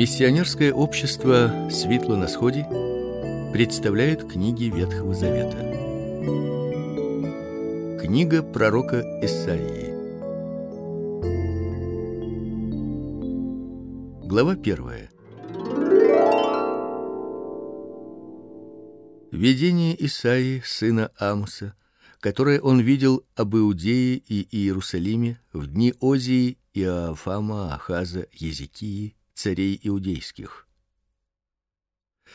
Миссионерское общество Светло на сходе представляет книги Ветхого Завета. Книга пророка Исаии. Глава первая. Видение Исаии сына Амоса, которое он видел об Иудее и Иерусалиме в дни Озии, Иоафама, Ахаза, Езекии царей иудейских.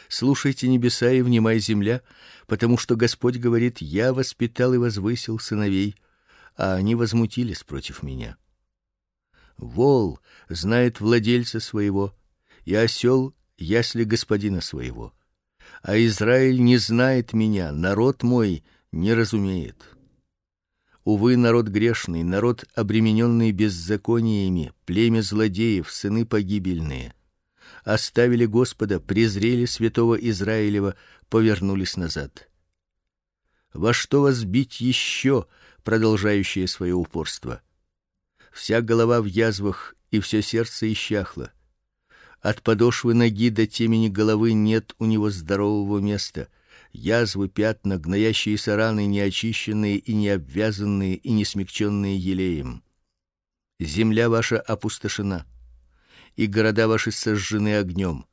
Слушайте небеса и внимай земля, потому что Господь говорит: Я воспитал и возвысил сыновей, а они возмутились против меня. Вол знает владельца своего, и осел ясли господина своего. А Израиль не знает меня, народ мой не разумеет. Увы, народ грешный, народ обремененный беззакониями, племя злодеев, сыны погибельные. Оставили Господа, презрели святого Израилева, повернулись назад. Во что вас бить еще, продолжающее свое упорство? Вся голова в язвах и все сердце исчахло. От подошвы ноги до темени головы нет у него здорового места язвы, пятна, гноящиеся раны, неочищенные и не обвязанные и не смягченные елеем. Земля ваша опустошена, и города ваши сожжены огнем.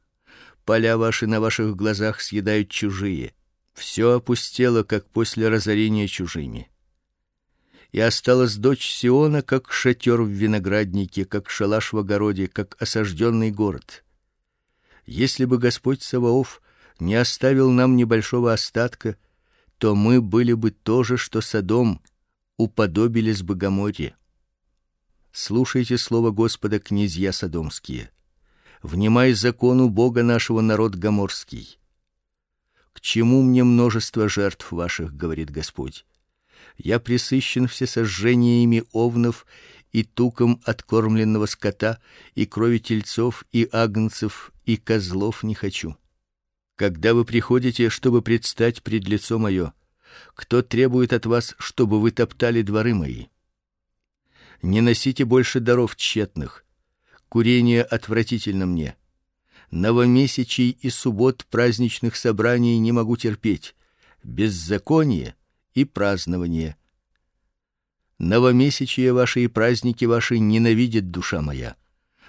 Поля ваши на ваших глазах съедают чужие. Все опустело, как после разорения чужими. И осталась дочь Сиона, как шатер в винограднике, как шалаш в огороде, как осажденный город. Если бы Господь Саваоф не оставил нам небольшого остатка, то мы были бы тоже, что Содом, уподобились бы Гоморре. Слушайте слово Господа, князья содомские. Внимай закону Бога нашего народ гоморский. К чему мне множество жертв ваших, говорит Господь? Я пресыщен всесожжениями овнов и туком откормленного скота, и крови тельцов и агнцев и козлов не хочу когда вы приходите, чтобы предстать пред лицо мое, кто требует от вас, чтобы вы топтали дворы мои? Не носите больше даров тщетных. Курение отвратительно мне. Новомесячий и суббот праздничных собраний не могу терпеть. Беззаконие и празднование. Новомесячие ваши и праздники ваши ненавидит душа моя.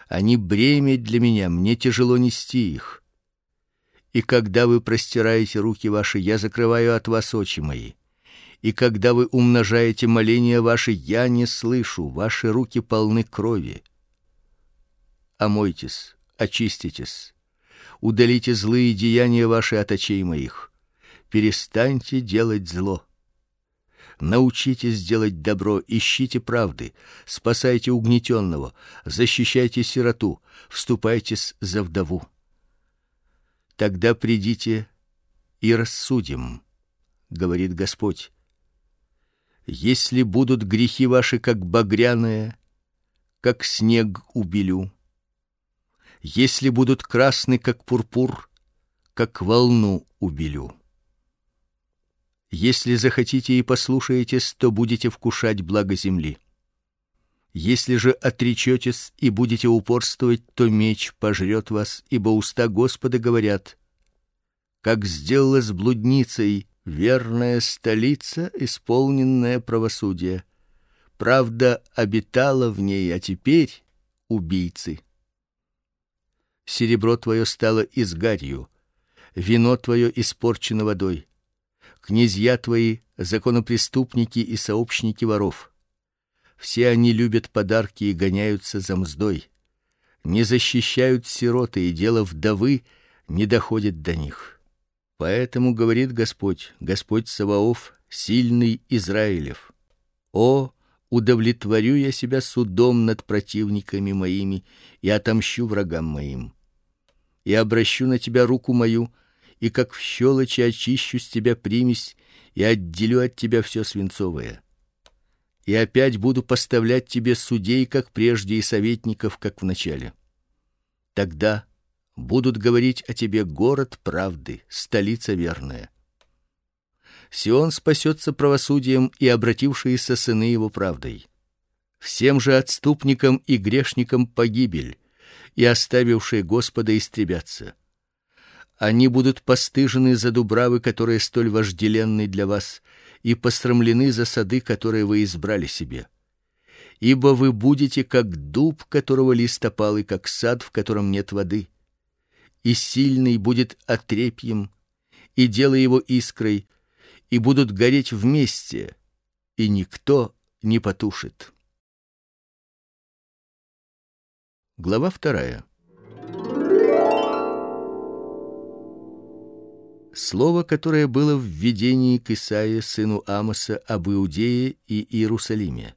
Они бремя для меня, мне тяжело нести их и когда вы простираете руки ваши, я закрываю от вас очи мои. И когда вы умножаете моления ваши, я не слышу, ваши руки полны крови. Омойтесь, очиститесь. Удалите злые деяния ваши от очей моих. Перестаньте делать зло. Научитесь делать добро, ищите правды, спасайте угнетенного, защищайте сироту, вступайтесь за вдову тогда придите и рассудим, говорит Господь. Если будут грехи ваши как багряные, как снег убелю, если будут красны как пурпур, как волну убелю. Если захотите и послушаетесь, то будете вкушать благо земли. Если же отречетесь и будете упорствовать, то меч пожрет вас, ибо уста Господа говорят: как сделала с блудницей верная столица, исполненная правосудия. Правда обитала в ней, а теперь убийцы. Серебро твое стало изгарью, вино твое испорчено водой. Князья твои законопреступники и сообщники воров. Все они любят подарки и гоняются за мздой. Не защищают сироты, и дело вдовы не доходит до них. Поэтому говорит Господь, Господь Саваоф, сильный Израилев: О, удовлетворю я себя судом над противниками моими и отомщу врагам моим. И обращу на тебя руку мою, и как в щелочи очищу с тебя примесь и отделю от тебя все свинцовое и опять буду поставлять тебе судей, как прежде, и советников, как в начале. Тогда будут говорить о тебе город правды, столица верная. Сион спасется правосудием и обратившиеся сыны его правдой. Всем же отступникам и грешникам погибель, и оставившие Господа истребятся. Они будут постыжены за дубравы, которые столь вожделенны для вас, и посрамлены за сады, которые вы избрали себе. Ибо вы будете как дуб, которого лист опал, и как сад, в котором нет воды. И сильный будет отрепьем, и дело его искрой, и будут гореть вместе, и никто не потушит. Глава вторая. Слово, которое было в видении к Исаии сыну Амоса об Иудее и Иерусалиме.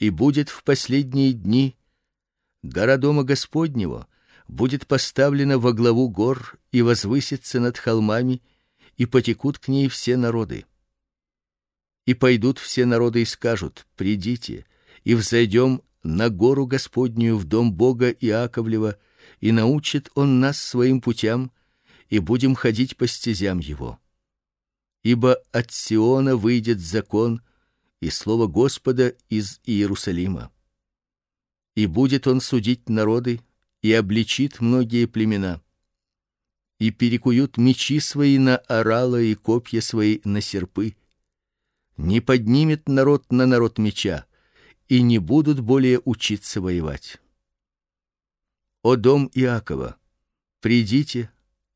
И будет в последние дни гора дома Господнего будет поставлена во главу гор и возвысится над холмами, и потекут к ней все народы. И пойдут все народы и скажут: придите, и взойдем на гору Господнюю в дом Бога Иаковлева, и научит он нас своим путям, и будем ходить по стезям его. Ибо от Сиона выйдет закон и слово Господа из Иерусалима. И будет он судить народы и обличит многие племена. И перекуют мечи свои на орала и копья свои на серпы. Не поднимет народ на народ меча и не будут более учиться воевать. О дом Иакова, придите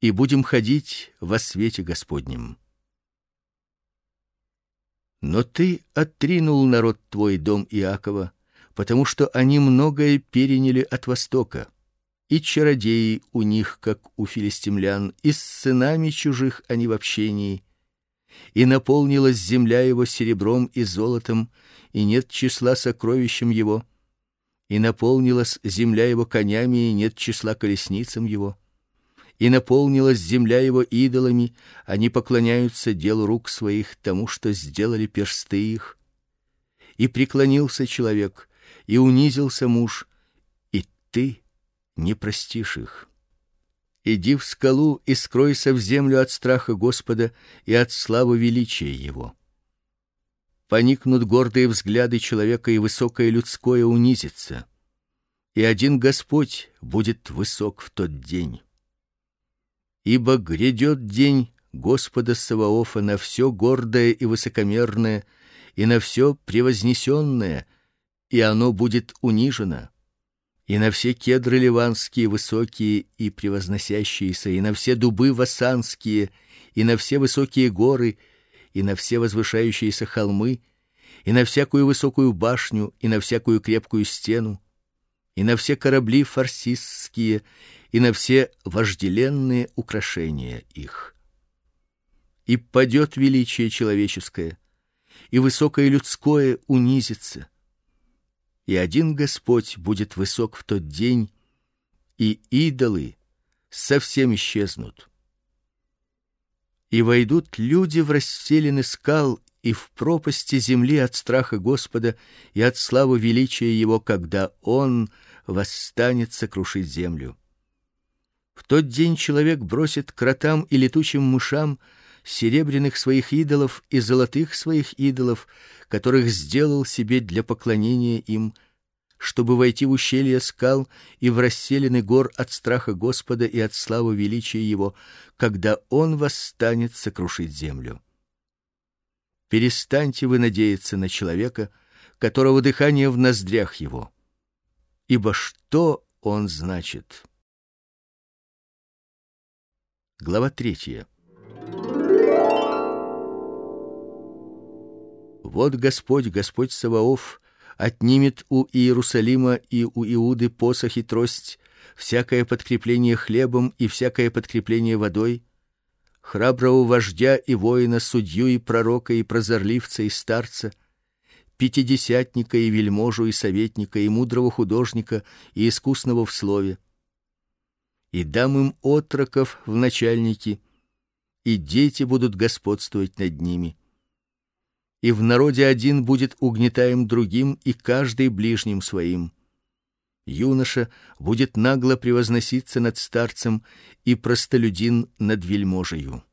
и будем ходить во свете Господнем. Но ты отринул народ твой дом Иакова, потому что они многое переняли от востока. И чародеи у них, как у филистимлян, и с сынами чужих они в общении, и наполнилась земля его серебром и золотом, и нет числа сокровищем его, и наполнилась земля его конями, и нет числа колесницам его. И наполнилась земля его идолами, они поклоняются делу рук своих, тому, что сделали персты их. И преклонился человек, и унизился муж, и ты не простишь их. Иди в скалу и скройся в землю от страха Господа и от славы величия его поникнут гордые взгляды человека и высокое людское унизится. И один Господь будет высок в тот день. Ибо грядет день Господа Саваофа на все гордое и высокомерное, и на все превознесенное, и оно будет унижено, и на все кедры ливанские высокие и превозносящиеся, и на все дубы васанские, и на все высокие горы, и на все возвышающиеся холмы, и на всякую высокую башню, и на всякую крепкую стену, и на все корабли фарсистские, и на все вожделенные украшения их. И падет величие человеческое, и высокое людское унизится. И один Господь будет высок в тот день, и идолы совсем исчезнут и войдут люди в расселены скал и в пропасти земли от страха Господа и от славы величия его, когда он восстанет сокрушить землю. В тот день человек бросит кротам и летучим мышам серебряных своих идолов и золотых своих идолов, которых сделал себе для поклонения им чтобы войти в ущелье скал и в расселены гор от страха Господа и от славы величия его, когда он восстанет сокрушить землю. Перестаньте вы надеяться на человека, которого дыхание в ноздрях его. Ибо что он значит? Глава третья. Вот Господь, Господь Саваоф, отнимет у Иерусалима и у Иуды посох и трость, всякое подкрепление хлебом и всякое подкрепление водой, храброго вождя и воина, судью и пророка и прозорливца и старца, пятидесятника и вельможу и советника и мудрого художника и искусного в слове. И дам им отроков в начальники, и дети будут господствовать над ними и в народе один будет угнетаем другим, и каждый ближним своим. Юноша будет нагло превозноситься над старцем, и простолюдин над вельможею.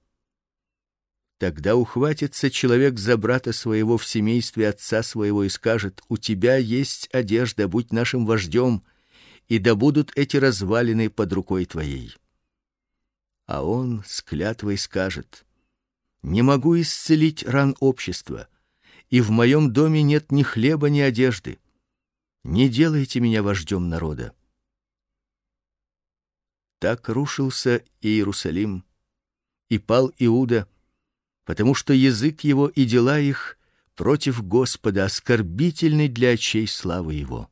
Тогда ухватится человек за брата своего в семействе отца своего и скажет: "У тебя есть одежда, будь нашим вождем, и да будут эти развалины под рукой твоей. А он с клятвой скажет: Не могу исцелить ран общества, и в моем доме нет ни хлеба, ни одежды. Не делайте меня вождем народа. Так рушился Иерусалим, и пал Иуда, потому что язык его и дела их против Господа оскорбительны для очей славы его.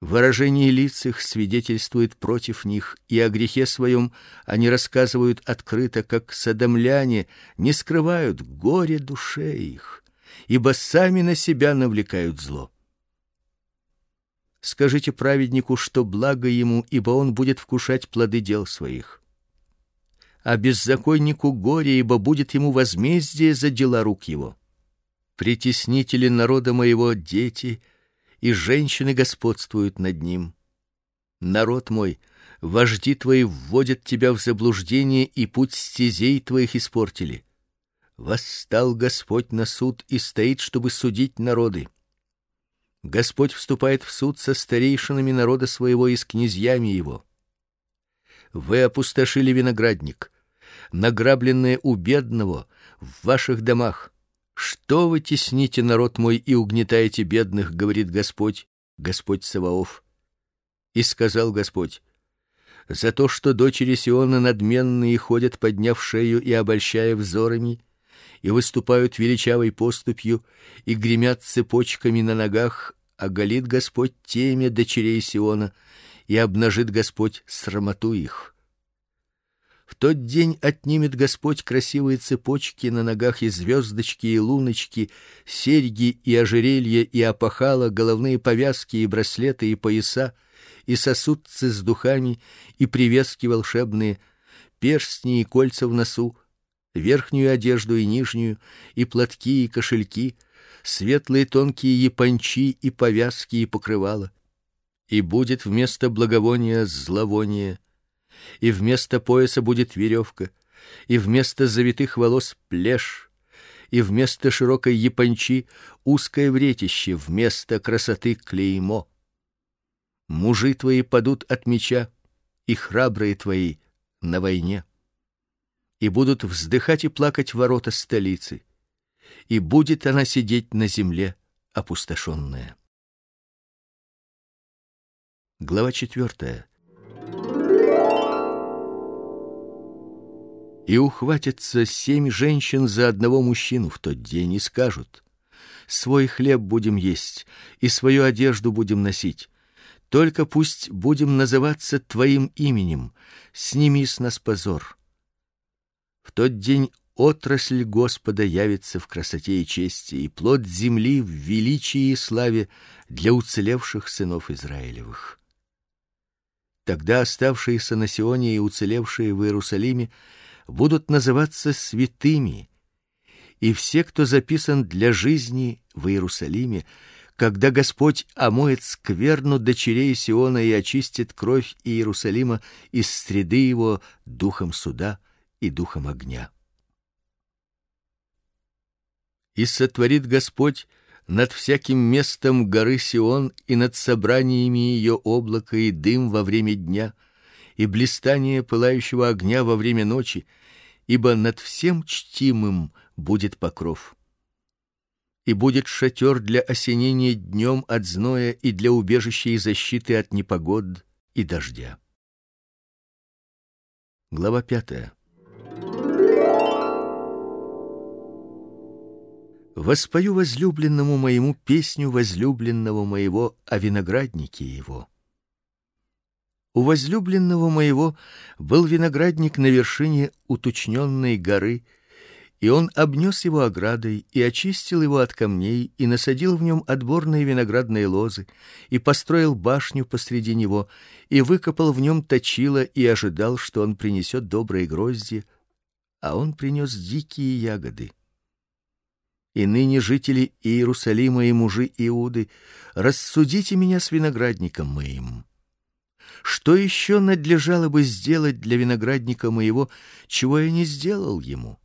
Выражение лиц их свидетельствует против них, и о грехе своем они рассказывают открыто, как содомляне не скрывают горе душе их, ибо сами на себя навлекают зло. Скажите праведнику, что благо ему, ибо он будет вкушать плоды дел своих. А беззаконнику горе, ибо будет ему возмездие за дела рук его. Притеснители народа моего дети и женщины господствуют над ним. Народ мой, вожди твои вводят тебя в заблуждение и путь стезей твоих испортили. Восстал Господь на суд и стоит, чтобы судить народы. Господь вступает в суд со старейшинами народа своего и с князьями его. Вы опустошили виноградник, награбленное у бедного в ваших домах. Что вы тесните народ мой и угнетаете бедных, говорит Господь, Господь Саваоф. И сказал Господь: за то, что дочери Сиона надменные ходят, подняв шею и обольщая взорами, и выступают величавой поступью и гремят цепочками на ногах, оголит Господь темя дочерей Сиона и обнажит Господь срамоту их. В тот день отнимет Господь красивые цепочки на ногах и звездочки и луночки, серьги и ожерелья и опахала, головные повязки и браслеты и пояса, и сосудцы с духами и привески волшебные, перстни и кольца в носу, верхнюю одежду и нижнюю, и платки и кошельки, светлые тонкие япончи и повязки и покрывала. И будет вместо благовония зловоние и вместо пояса будет веревка, и вместо завитых волос плешь, и вместо широкой япончи узкое вретище, вместо красоты клеймо. Мужи твои падут от меча, и храбрые твои на войне. И будут вздыхать и плакать ворота столицы, и будет она сидеть на земле опустошенная. Глава четвертая. И ухватятся семь женщин за одного мужчину в тот день и скажут: свой хлеб будем есть и свою одежду будем носить. Только пусть будем называться твоим именем, сними с нас позор. В тот день отрасль Господа явится в красоте и чести, и плод земли в величии и славе для уцелевших сынов Израилевых. Тогда оставшиеся на Сионе и уцелевшие в Иерусалиме будут называться святыми, и все, кто записан для жизни в Иерусалиме, когда Господь омоет скверну дочерей Сиона и очистит кровь Иерусалима из среды его духом суда и духом огня. И сотворит Господь над всяким местом горы Сион и над собраниями ее облако и дым во время дня, и блистание пылающего огня во время ночи, ибо над всем чтимым будет покров. И будет шатер для осенения днем от зноя и для убежища и защиты от непогод и дождя. Глава пятая. Воспою возлюбленному моему песню возлюбленного моего о винограднике его. У возлюбленного моего был виноградник на вершине уточненной горы, и он обнес его оградой и очистил его от камней и насадил в нем отборные виноградные лозы и построил башню посреди него и выкопал в нем точило и ожидал, что он принесет добрые грозди, а он принес дикие ягоды. И ныне жители Иерусалима и мужи Иуды, рассудите меня с виноградником моим. Что еще надлежало бы сделать для виноградника моего, чего я не сделал ему?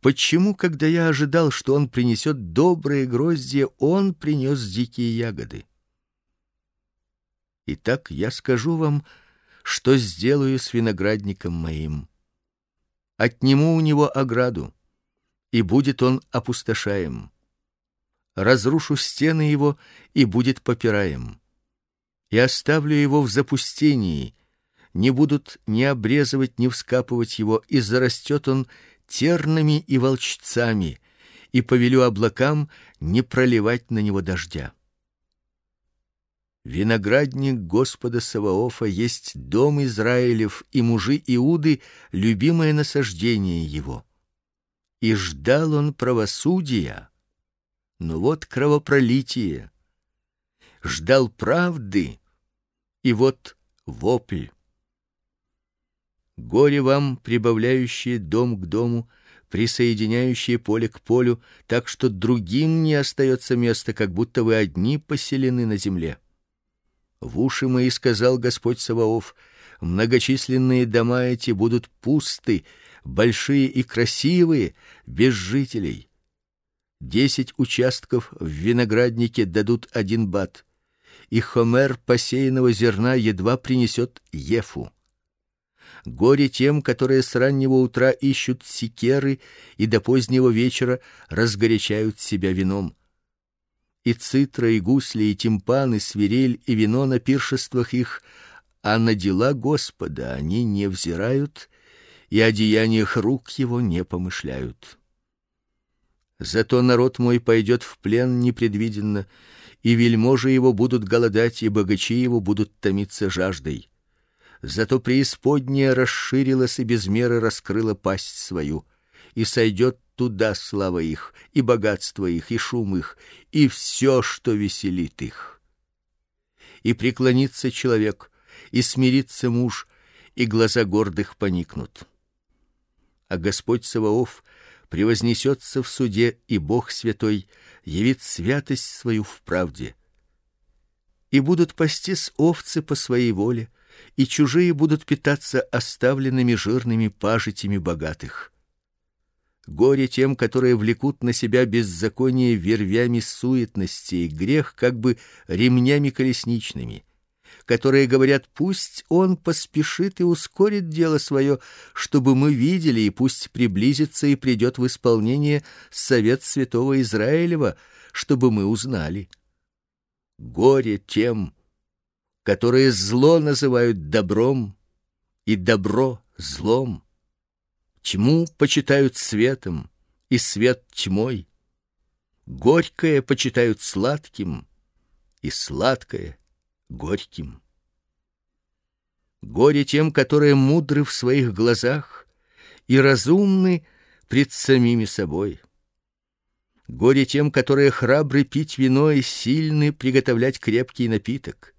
Почему, когда я ожидал, что он принесет добрые гроздья, он принес дикие ягоды? Итак, я скажу вам, что сделаю с виноградником моим. Отниму у него ограду, и будет он опустошаем. Разрушу стены его, и будет попираем. И оставлю его в запустении, не будут ни обрезывать, ни вскапывать его, и зарастет он тернами и волчцами, и повелю облакам не проливать на него дождя. Виноградник Господа Саваофа есть дом Израилев, и мужи Иуды любимое насаждение его. И ждал он правосудия, но вот кровопролитие. Ждал правды, и вот вопль. Горе вам, прибавляющие дом к дому, присоединяющие поле к полю, так что другим не остается места, как будто вы одни поселены на земле. В уши мои сказал Господь Саваоф: многочисленные дома эти будут пусты, большие и красивые, без жителей. Десять участков в винограднике дадут один бат, и хомер посеянного зерна едва принесет ефу. Горе тем, которые с раннего утра ищут секеры и до позднего вечера разгорячают себя вином. И цитра, и гусли, и тимпаны, свирель и вино на пиршествах их, а на дела Господа они не взирают, и о деяниях рук его не помышляют. Зато народ мой пойдет в плен непредвиденно, и вельможи его будут голодать, и богачи его будут томиться жаждой. Зато преисподняя расширилась и без меры раскрыла пасть свою, и сойдет туда слава их, и богатство их, и шум их, и все, что веселит их. И преклонится человек, и смирится муж, и глаза гордых поникнут. А Господь Саваоф превознесется в суде, и Бог святой явит святость свою в правде. И будут пастись овцы по своей воле, и чужие будут питаться оставленными жирными пажитями богатых. Горе тем, которые влекут на себя беззаконие вервями суетности и грех как бы ремнями колесничными, которые говорят: пусть он поспешит и ускорит дело свое, чтобы мы видели, и пусть приблизится и придет в исполнение совет святого Израилева, чтобы мы узнали. Горе тем, которые зло называют добром и добро злом, тьму почитают светом и свет тьмой, горькое почитают сладким и сладкое горьким. Горе тем, которые мудры в своих глазах и разумны пред самими собой. Горе тем, которые храбры пить вино и сильны приготовлять крепкий напиток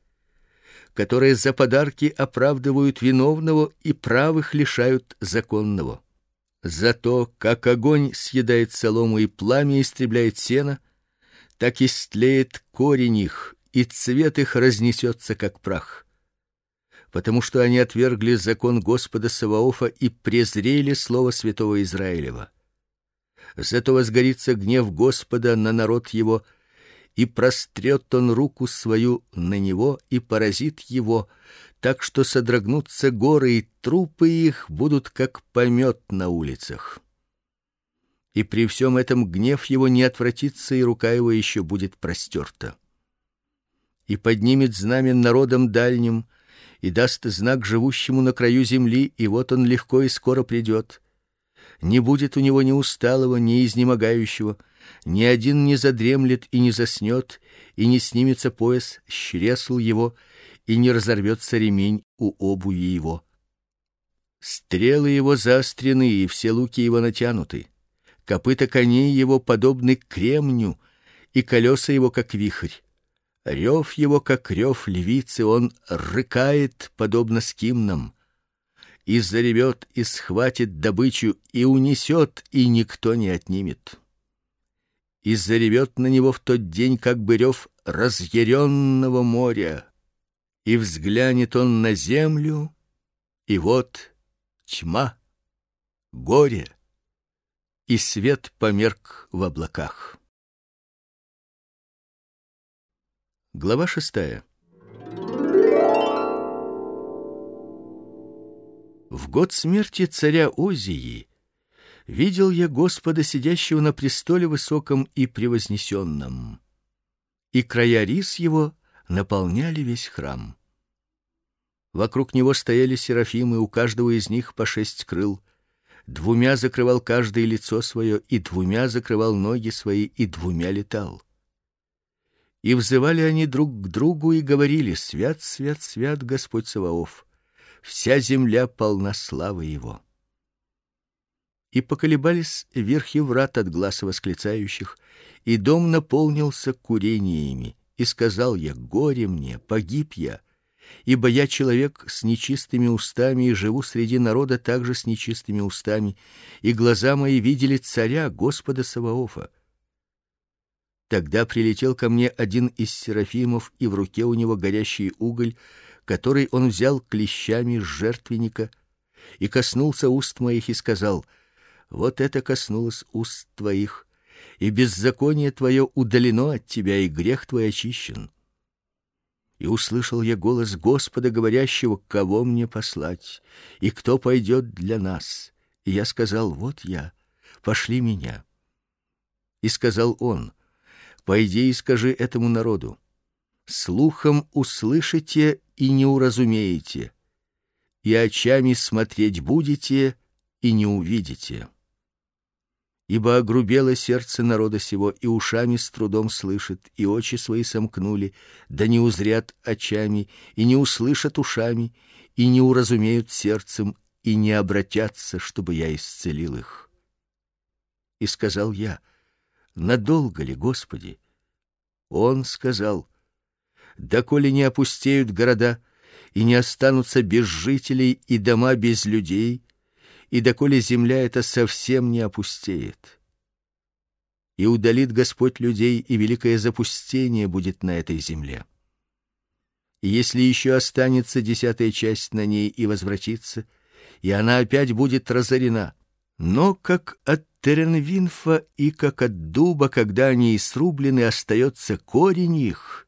которые за подарки оправдывают виновного и правых лишают законного. Зато как огонь съедает солому и пламя истребляет сено, так истлеет корень их, и цвет их разнесется как прах. Потому что они отвергли закон Господа Саваофа и презрели слово святого Израилева. Зато возгорится гнев Господа на народ его, и прострет он руку свою на него и поразит его, так что содрогнутся горы и трупы их будут как помет на улицах. И при всем этом гнев его не отвратится, и рука его еще будет простерта. И поднимет знамя народом дальним, и даст знак живущему на краю земли, и вот он легко и скоро придет. Не будет у него ни усталого, ни изнемогающего, ни один не задремлет и не заснет, и не снимется пояс с чресл его, и не разорвется ремень у обуви его. Стрелы его заострены, и все луки его натянуты. Копыта коней его подобны кремню, и колеса его как вихрь. Рев его как рев львицы, он рыкает подобно скимнам. И заревет, и схватит добычу, и унесет, и никто не отнимет и заревет на него в тот день, как бы рев разъяренного моря, и взглянет он на землю, и вот тьма, горе, и свет померк в облаках. Глава шестая. В год смерти царя Озии видел я Господа сидящего на престоле высоком и превознесенном, и края рис его наполняли весь храм. Вокруг него стояли серафимы, у каждого из них по шесть крыл. Двумя закрывал каждое лицо свое, и двумя закрывал ноги свои, и двумя летал. И взывали они друг к другу и говорили: Свят, свят, свят Господь Саваоф. Вся земля полна славы его. И поколебались верхи врат от глаз восклицающих, и дом наполнился курениями. И сказал я: горе мне, погиб я, ибо я человек с нечистыми устами и живу среди народа также с нечистыми устами, и глаза мои видели царя Господа Саваофа. Тогда прилетел ко мне один из серафимов, и в руке у него горящий уголь, который он взял клещами с жертвенника, и коснулся уст моих и сказал: Вот это коснулось уст твоих, и беззаконие твое удалено от тебя, и грех твой очищен. И услышал я голос Господа, говорящего: Кого мне послать, и кто пойдет для нас? И я сказал: Вот я, пошли меня. И сказал он: Пойди и скажи этому народу: слухом услышите и не уразумеете, и очами смотреть будете и не увидите. Ибо огрубело сердце народа сего, и ушами с трудом слышит, и очи свои сомкнули, да не узрят очами, и не услышат ушами, и не уразумеют сердцем, и не обратятся, чтобы я исцелил их. И сказал я: надолго ли, Господи? Он сказал: доколе не опустеют города и не останутся без жителей и дома без людей, и доколе земля эта совсем не опустеет. И удалит Господь людей, и великое запустение будет на этой земле. И если еще останется десятая часть на ней и возвратится, и она опять будет разорена, но как от теренвинфа и как от дуба, когда они срублены, остается корень их,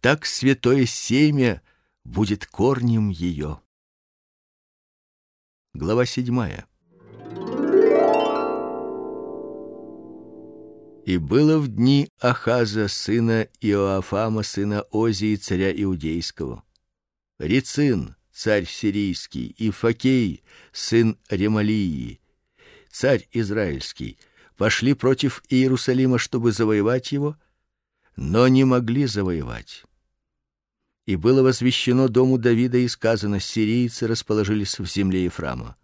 так святое семя будет корнем ее. Глава седьмая. И было в дни Ахаза сына Иоафама сына Озии царя иудейского. Рицин царь сирийский и Факей сын Ремалии царь израильский, пошли против Иерусалима, чтобы завоевать его, но не могли завоевать. И было возвещено дому Давида и сказано: сирийцы расположились в земле Ефрама.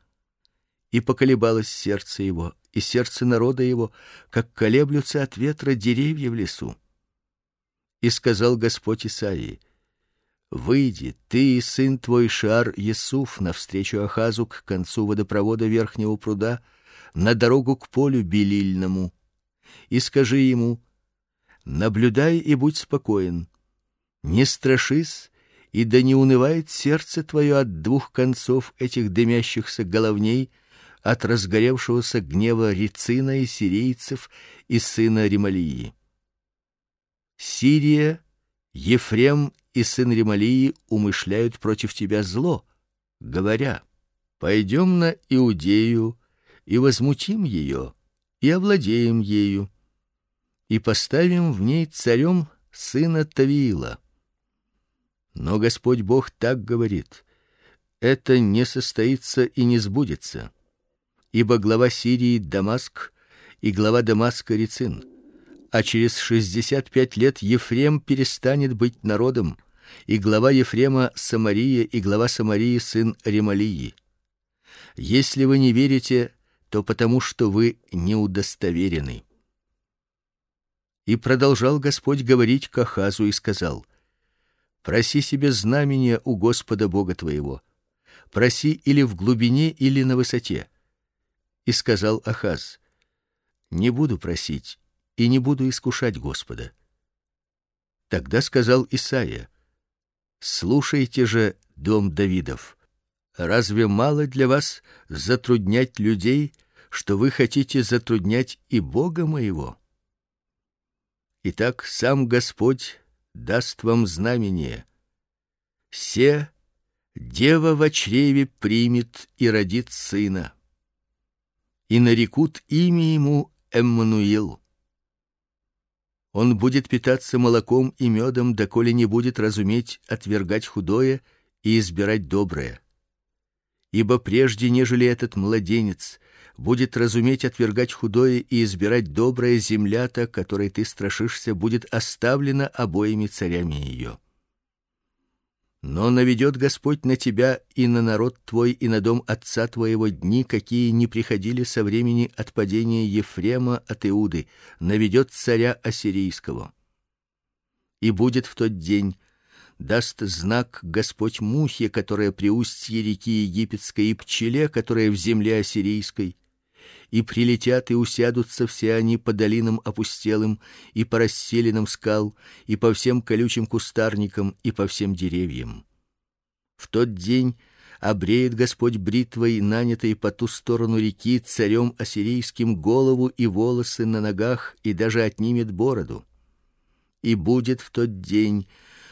И поколебалось сердце его, и сердце народа его, как колеблются от ветра деревья в лесу. И сказал Господь Исаии: Выйди, ты и сын твой Шар Есуф навстречу Ахазу к концу водопровода верхнего пруда, на дорогу к полю белильному, и скажи ему: наблюдай и будь спокоен, не страшись, и да не унывает сердце твое от двух концов этих дымящихся головней, от разгоревшегося гнева Рицина и сирийцев и сына Ремалии. Сирия, Ефрем и сын Ремалии умышляют против тебя зло, говоря: пойдем на Иудею и возмутим ее, и овладеем ею, и поставим в ней царем сына Тавиила. Но Господь Бог так говорит: это не состоится и не сбудется. Ибо глава Сирии Дамаск и глава Дамаска Рецин, а через шестьдесят пять лет Ефрем перестанет быть народом, и глава Ефрема Самария и глава Самарии сын Ремалии. Если вы не верите, то потому, что вы не удостоверены. И продолжал Господь говорить к и сказал: Проси себе знамения у Господа Бога твоего. Проси или в глубине, или на высоте. И сказал Ахаз: Не буду просить и не буду искушать Господа. Тогда сказал Исаия: Слушайте же, дом Давидов, Разве мало для вас затруднять людей, что вы хотите затруднять и Бога моего? Итак, сам Господь даст вам знамение. Се Дева в чреве примет и родит сына. И нарекут имя ему Эммануил. Он будет питаться молоком и медом, доколе не будет разуметь отвергать худое и избирать доброе. Ибо прежде нежели этот младенец будет разуметь отвергать худое и избирать доброе, земля-то, которой ты страшишься, будет оставлена обоими царями ее. Но наведет Господь на тебя и на народ твой и на дом отца твоего дни, какие не приходили со времени отпадения Ефрема от Иуды, наведет царя ассирийского. И будет в тот день даст знак Господь мухе, которая при устье реки египетской, и пчеле, которая в земле ассирийской, и прилетят и усядутся все они по долинам опустелым и по расселенным скал, и по всем колючим кустарникам, и по всем деревьям. В тот день обреет Господь бритвой, нанятой по ту сторону реки царем ассирийским голову и волосы на ногах, и даже отнимет бороду. И будет в тот день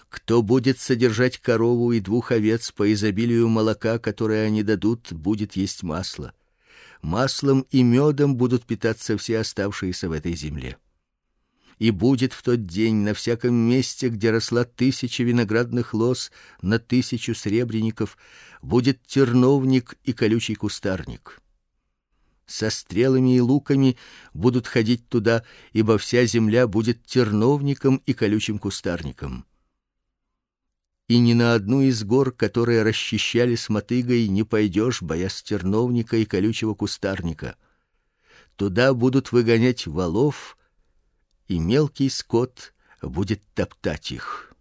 кто будет содержать корову и двух овец по изобилию молока, которое они дадут, будет есть масло маслом и медом будут питаться все оставшиеся в этой земле. И будет в тот день на всяком месте, где росла тысяча виноградных лоз на тысячу сребреников, будет терновник и колючий кустарник. Со стрелами и луками будут ходить туда, ибо вся земля будет терновником и колючим кустарником и ни на одну из гор, которые расчищали с мотыгой, не пойдешь, боясь терновника и колючего кустарника. Туда будут выгонять волов, и мелкий скот будет топтать их.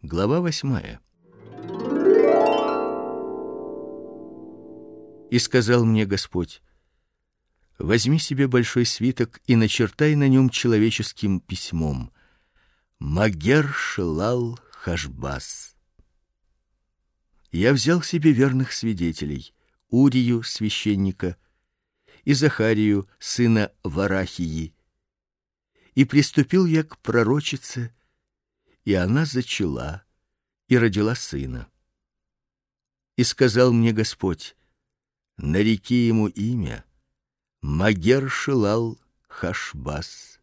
Глава восьмая. И сказал мне Господь: Возьми себе большой свиток и начертай на нем человеческим письмом Магер Шилал Хашбас. Я взял себе верных свидетелей: Урию священника и Захарию сына Варахии. И приступил я к пророчице, и она зачала и родила сына. И сказал мне Господь: нареки ему имя Магер Шилал Хашбас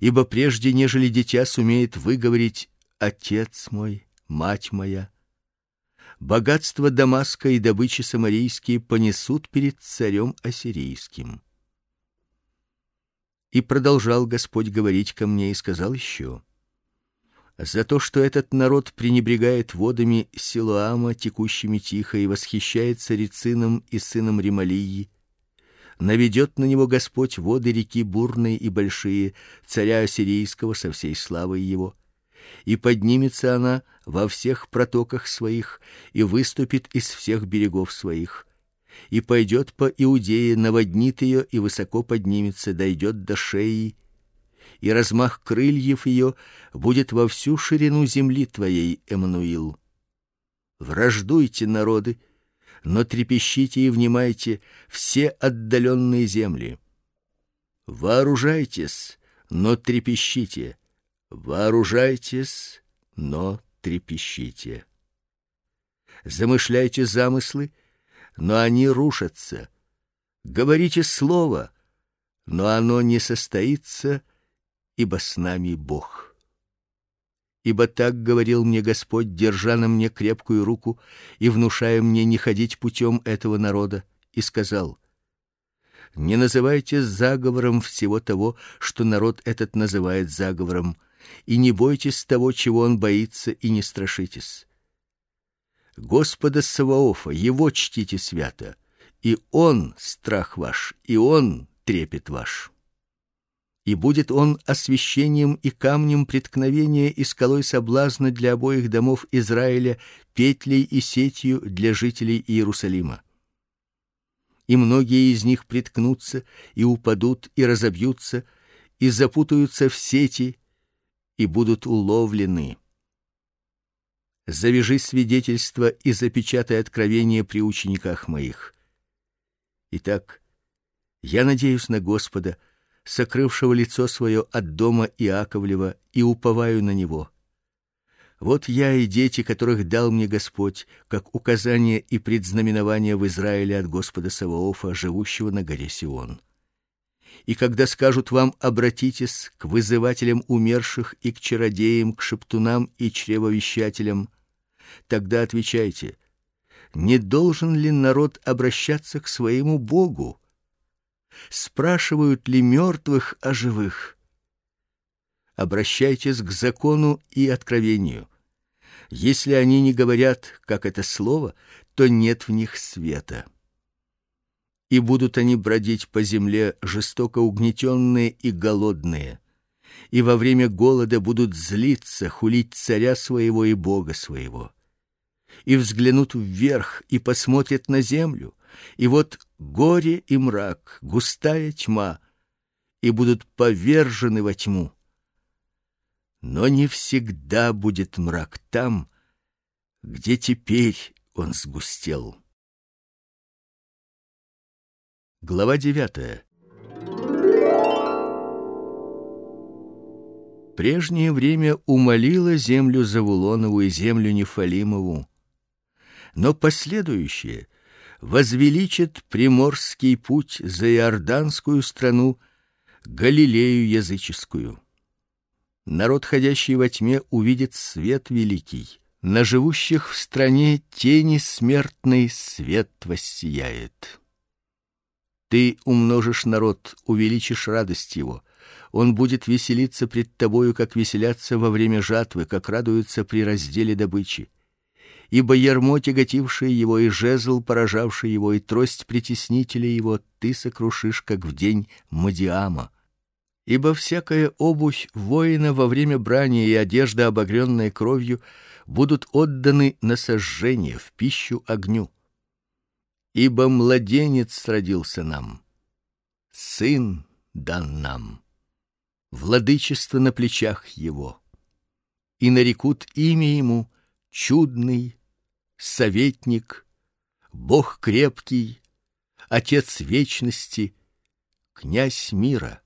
ибо прежде нежели дитя сумеет выговорить отец мой, мать моя, богатство Дамаска и добычи самарийские понесут перед царем ассирийским. И продолжал Господь говорить ко мне и сказал еще: за то, что этот народ пренебрегает водами Силуама, текущими тихо, и восхищается Рицином и сыном Ремалии, наведет на него Господь воды реки бурные и большие, царя ассирийского со всей славой его. И поднимется она во всех протоках своих и выступит из всех берегов своих. И пойдет по Иудее, наводнит ее и высоко поднимется, дойдет до шеи, и размах крыльев ее будет во всю ширину земли твоей, Эммануил. Враждуйте народы, но трепещите и внимайте все отдаленные земли. Вооружайтесь, но трепещите. Вооружайтесь, но трепещите. Замышляйте замыслы, но они рушатся. Говорите слово, но оно не состоится, ибо с нами Бог. Ибо так говорил мне Господь, держа на мне крепкую руку и внушая мне не ходить путем этого народа, и сказал: Не называйте заговором всего того, что народ этот называет заговором, и не бойтесь того, чего он боится, и не страшитесь. Господа Саваофа, его чтите свято, и он страх ваш, и он трепет ваш и будет он освящением и камнем преткновения и скалой соблазна для обоих домов Израиля, петлей и сетью для жителей Иерусалима. И многие из них приткнутся и упадут и разобьются и запутаются в сети и будут уловлены. Завяжи свидетельство и запечатай откровение при учениках моих. Итак, я надеюсь на Господа, сокрывшего лицо свое от дома Иаковлева, и уповаю на него. Вот я и дети, которых дал мне Господь, как указание и предзнаменование в Израиле от Господа Саваофа, живущего на горе Сион. И когда скажут вам: обратитесь к вызывателям умерших и к чародеям, к шептунам и чревовещателям, тогда отвечайте: не должен ли народ обращаться к своему Богу? Спрашивают ли мертвых о живых? обращайтесь к закону и откровению. Если они не говорят, как это слово, то нет в них света. И будут они бродить по земле жестоко угнетенные и голодные. И во время голода будут злиться, хулить царя своего и бога своего. И взглянут вверх и посмотрят на землю, и вот горе и мрак, густая тьма, и будут повержены во тьму но не всегда будет мрак там, где теперь он сгустел. Глава девятая. Прежнее время умолило землю Завулонову и землю Нефалимову, но последующее возвеличит приморский путь за иорданскую страну, Галилею языческую народ, ходящий во тьме, увидит свет великий. На живущих в стране тени смертной свет воссияет. Ты умножишь народ, увеличишь радость его. Он будет веселиться пред тобою, как веселятся во время жатвы, как радуются при разделе добычи. Ибо ярмо тяготившее его и жезл поражавший его и трость притеснителя его ты сокрушишь, как в день Мадиама ибо всякая обувь воина во время брани и одежда, обогренная кровью, будут отданы на сожжение в пищу огню. Ибо младенец родился нам, сын дан нам, владычество на плечах его. И нарекут имя ему чудный, советник, Бог крепкий, Отец вечности, князь мира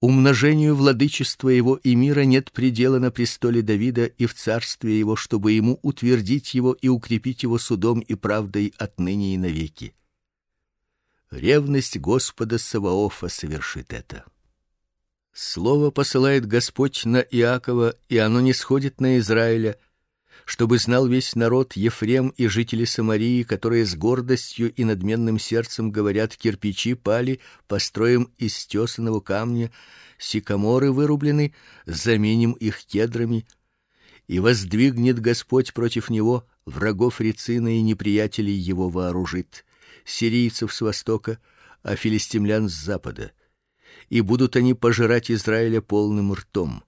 Умножению владычества его и мира нет предела на престоле Давида и в царстве его, чтобы ему утвердить его и укрепить его судом и правдой отныне и навеки. Ревность Господа Саваофа совершит это. Слово посылает Господь на Иакова, и оно не сходит на Израиля, чтобы знал весь народ Ефрем и жители Самарии, которые с гордостью и надменным сердцем говорят: кирпичи пали, построим из тесаного камня, сикаморы вырублены, заменим их кедрами, и воздвигнет Господь против него врагов Рецина и неприятелей его вооружит, сирийцев с востока, а филистимлян с запада. И будут они пожирать Израиля полным ртом.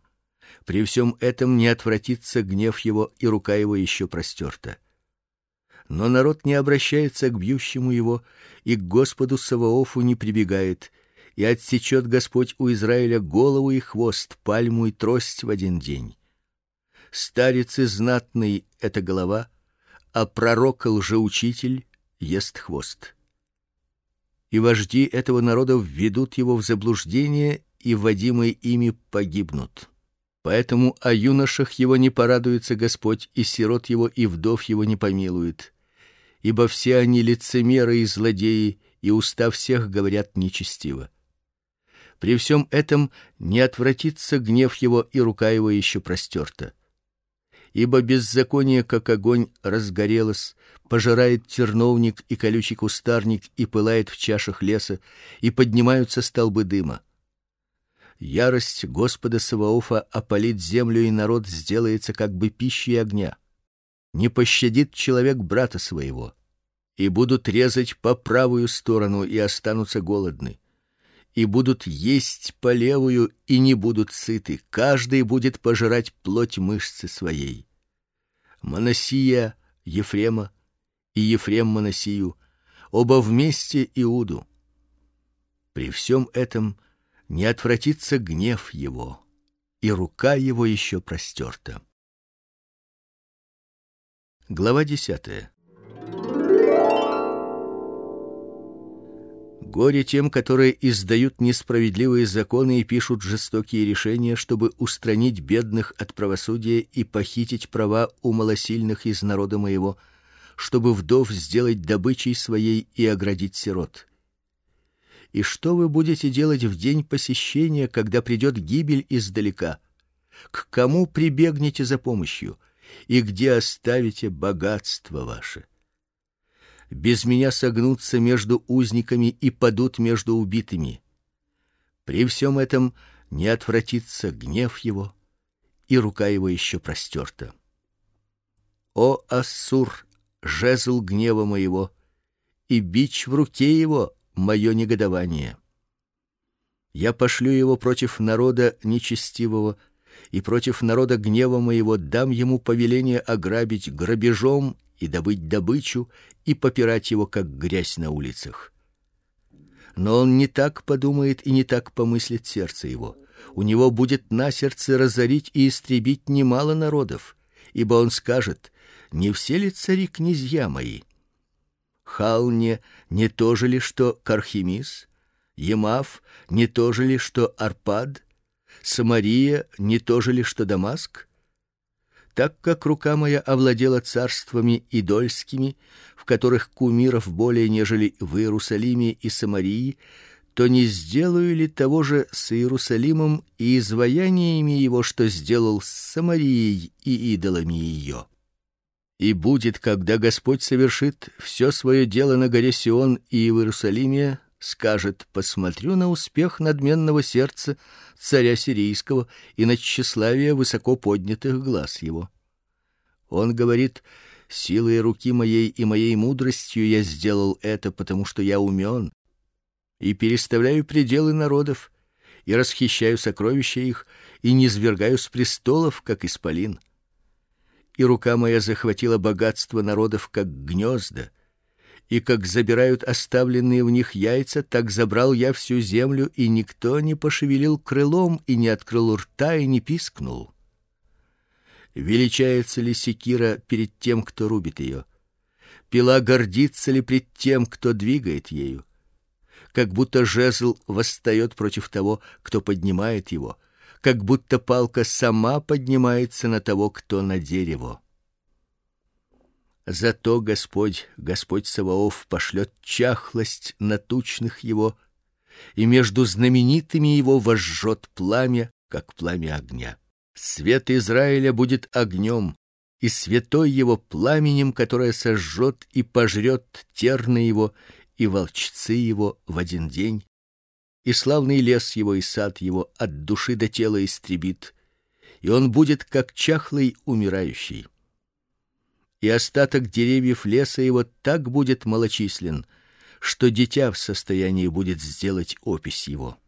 При всем этом не отвратится гнев его, и рука его еще простерта. Но народ не обращается к бьющему его, и к Господу Саваофу не прибегает, и отсечет Господь у Израиля голову и хвост, пальму и трость в один день. Старец и знатный это голова, а пророк лжеучитель ест хвост. И вожди этого народа введут его в заблуждение, и водимые ими погибнут. Поэтому о юношах его не порадуется Господь, и сирот его и вдов его не помилует. Ибо все они лицемеры и злодеи, и уста всех говорят нечестиво. При всем этом не отвратится гнев его, и рука его еще простерта. Ибо беззаконие, как огонь, разгорелось, пожирает терновник и колючий кустарник и пылает в чашах леса, и поднимаются столбы дыма. Ярость Господа Саваофа опалит землю, и народ сделается как бы пищей огня. Не пощадит человек брата своего, и будут резать по правую сторону и останутся голодны. И будут есть по левую и не будут сыты. Каждый будет пожирать плоть мышцы своей. Манасия Ефрема и Ефрем Манасию, оба вместе Иуду. При всем этом не отвратится гнев его, и рука его еще простерта. Глава десятая. Горе тем, которые издают несправедливые законы и пишут жестокие решения, чтобы устранить бедных от правосудия и похитить права у малосильных из народа моего, чтобы вдов сделать добычей своей и оградить сирот. И что вы будете делать в день посещения, когда придет гибель издалека? К кому прибегнете за помощью и где оставите богатство ваше? без меня согнутся между узниками и падут между убитыми. При всем этом не отвратится гнев его, и рука его еще простерта. О Ассур, жезл гнева моего, и бич в руке его мое негодование. Я пошлю его против народа нечестивого и против народа гнева моего дам ему повеление ограбить грабежом и добыть добычу и попирать его как грязь на улицах. Но он не так подумает и не так помыслит сердце его. У него будет на сердце разорить и истребить немало народов, ибо он скажет: не все ли цари князья мои? Халне не то же ли что Кархимис, Емав не то же ли что Арпад, Самария не то же ли что Дамаск? так как рука моя овладела царствами идольскими, в которых кумиров более нежели в Иерусалиме и Самарии, то не сделаю ли того же с Иерусалимом и изваяниями его, что сделал с Самарией и идолами ее? И будет, когда Господь совершит все свое дело на горе Сион и в Иерусалиме, скажет: "Посмотрю на успех надменного сердца царя сирийского и на тщеславие высоко поднятых глаз его". Он говорит: "Силой руки моей и моей мудростью я сделал это, потому что я умен и переставляю пределы народов, и расхищаю сокровища их, и низвергаю с престолов, как исполин. И рука моя захватила богатство народов, как гнезда, и как забирают оставленные в них яйца, так забрал я всю землю, и никто не пошевелил крылом и не открыл рта и не пискнул. Величается ли секира перед тем, кто рубит ее? Пила гордится ли пред тем, кто двигает ею? Как будто жезл восстает против того, кто поднимает его, как будто палка сама поднимается на того, кто на дерево. Зато Господь, Господь Саваоф пошлет чахлость на тучных его, и между знаменитыми его возжжет пламя, как пламя огня. Свет Израиля будет огнем, и святой его пламенем, которое сожжет и пожрет терны его и волчцы его в один день, и славный лес его и сад его от души до тела истребит, и он будет как чахлый умирающий и остаток деревьев леса его так будет малочислен, что дитя в состоянии будет сделать опись его.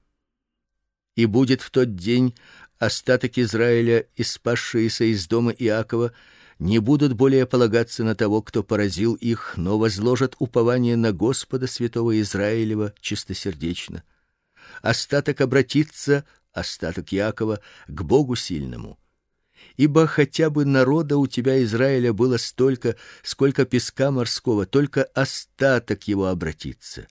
И будет в тот день остаток Израиля и спасшиеся из дома Иакова не будут более полагаться на того, кто поразил их, но возложат упование на Господа святого Израилева чистосердечно. Остаток обратится, остаток Иакова к Богу сильному ибо хотя бы народа у тебя Израиля было столько, сколько песка морского, только остаток его обратится.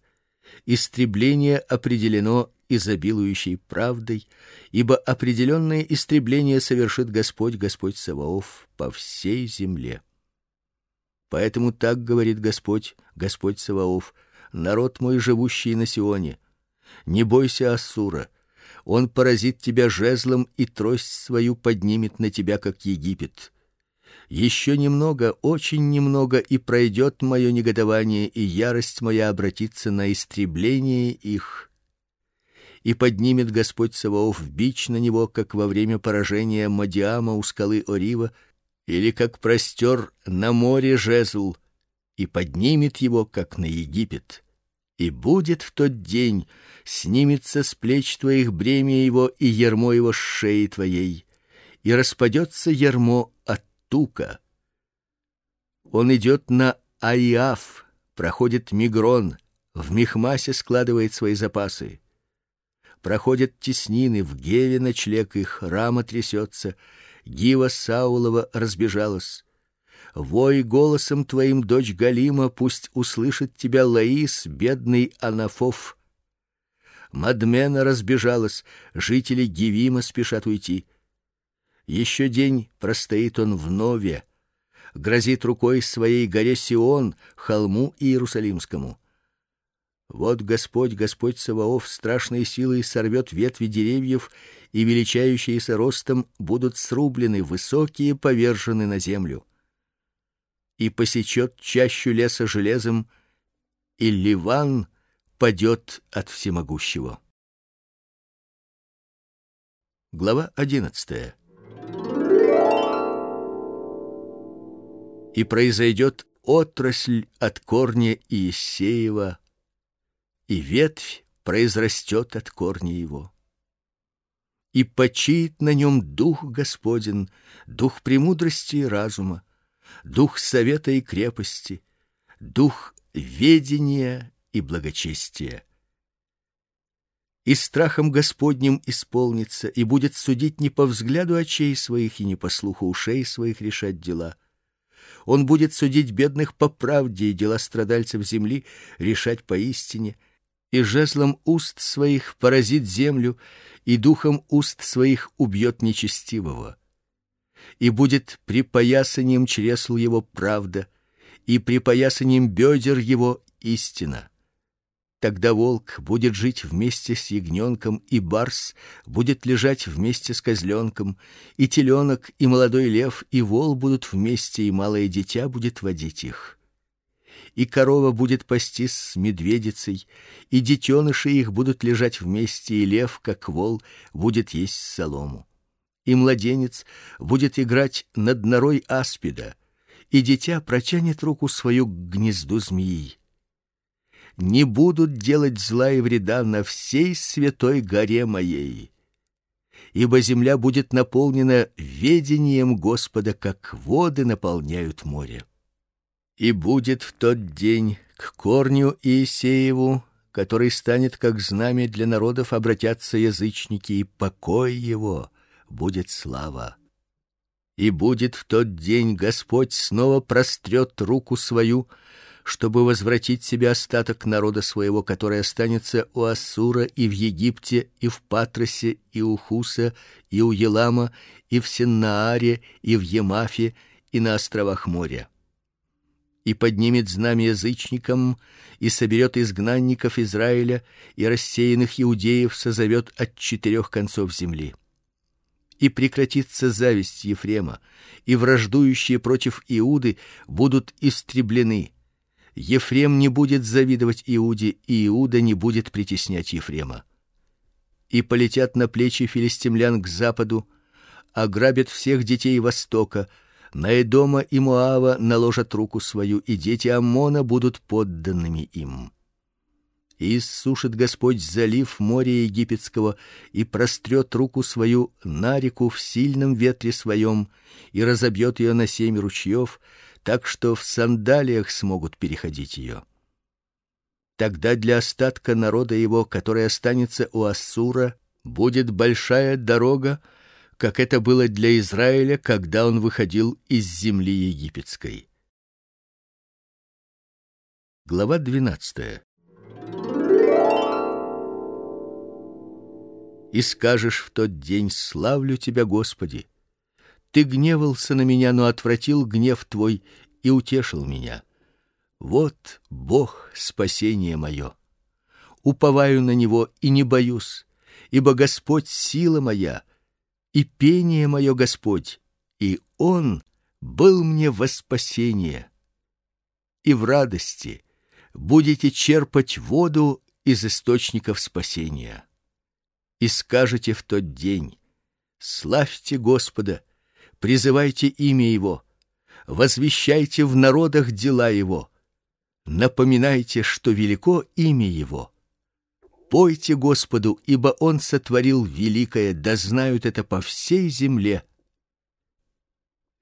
Истребление определено изобилующей правдой, ибо определенное истребление совершит Господь, Господь Саваоф по всей земле. Поэтому так говорит Господь, Господь Саваоф: народ мой, живущий на Сионе, не бойся Ассура, он поразит тебя жезлом и трость свою поднимет на тебя, как Египет. Еще немного, очень немного, и пройдет мое негодование, и ярость моя обратится на истребление их. И поднимет Господь Саваоф бич на него, как во время поражения Мадиама у скалы Орива, или как простер на море жезл, и поднимет его, как на Египет. И будет в тот день снимется с плеч твоих бремя его и ярмо его с шеи твоей, и распадется ярмо от тука. Он идет на Аиаф, проходит Мигрон, в Михмасе складывает свои запасы. Проходят теснины, в Геве ночлег их, рама трясется, гива Саулова разбежалась. Вой голосом твоим, дочь Галима, пусть услышит тебя Лаис, бедный Анафов Мадмена разбежалась, жители Гивима спешат уйти. Еще день простоит он в Нове, грозит рукой своей горе Сион, холму Иерусалимскому. Вот Господь, Господь Саваоф, страшной силой сорвет ветви деревьев, и величающиеся ростом будут срублены, высокие повержены на землю. И посечет чащу леса железом, и Ливан падет от всемогущего. Глава одиннадцатая. И произойдет отрасль от корня Иисеева, и ветвь произрастет от корня его. И почиет на нем дух Господень, дух премудрости и разума, дух совета и крепости, дух ведения и благочестия. И страхом Господним исполнится и будет судить не по взгляду очей своих и не по слуху ушей своих решать дела. Он будет судить бедных по правде и дела страдальцев земли решать по истине и жезлом уст своих поразит землю, и духом уст своих убьет нечестивого. И будет припоясанием чресл его правда, и припоясанием бедер его истина. Тогда волк будет жить вместе с ягненком, и барс будет лежать вместе с козленком, и теленок, и молодой лев, и вол будут вместе, и малое дитя будет водить их и корова будет пастись с медведицей, и детеныши их будут лежать вместе, и лев, как вол, будет есть солому. И младенец будет играть над норой аспида, и дитя протянет руку свою к гнезду змеи. Не будут делать зла и вреда на всей святой горе моей ибо земля будет наполнена ведением Господа, как воды наполняют море. И будет в тот день к корню Иисееву, который станет как знамя для народов, обратятся язычники, и покой его будет слава. И будет в тот день Господь снова прострет руку свою, чтобы возвратить себе остаток народа своего, который останется у Ассура и в Египте, и в Патросе, и у Хуса, и у Елама, и в Синнааре, и в Емафе, и на островах моря и поднимет знамя язычникам и соберет изгнанников Израиля и рассеянных иудеев созовет от четырех концов земли. И прекратится зависть Ефрема, и враждующие против Иуды будут истреблены. Ефрем не будет завидовать Иуде, и Иуда не будет притеснять Ефрема. И полетят на плечи филистимлян к западу, ограбят всех детей востока, на Эдома и Моава наложат руку свою, и дети Аммона будут подданными им. И иссушит Господь залив моря египетского и прострет руку свою на реку в сильном ветре своем и разобьет ее на семь ручьев, так что в сандалиях смогут переходить ее. Тогда для остатка народа его, который останется у Ассура, будет большая дорога, как это было для Израиля, когда он выходил из земли египетской. Глава 12. И скажешь в тот день: славлю тебя, Господи. Ты гневался на меня, но отвратил гнев твой и утешил меня. Вот Бог спасение мое. Уповаю на него и не боюсь, ибо Господь сила моя и пение мое Господь, и он был мне во спасение. И в радости будете черпать воду из источников спасения. И скажете в тот день: славьте Господа, призывайте имя его, возвещайте в народах дела его, напоминайте, что велико имя его Пойте Господу, ибо он сотворил великое, да знают это по всей земле.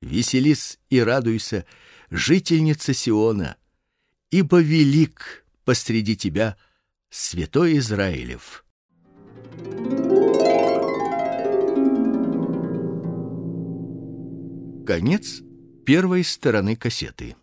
Веселись и радуйся, жительница Сиона, ибо велик посреди тебя святой Израилев. Конец первой стороны кассеты.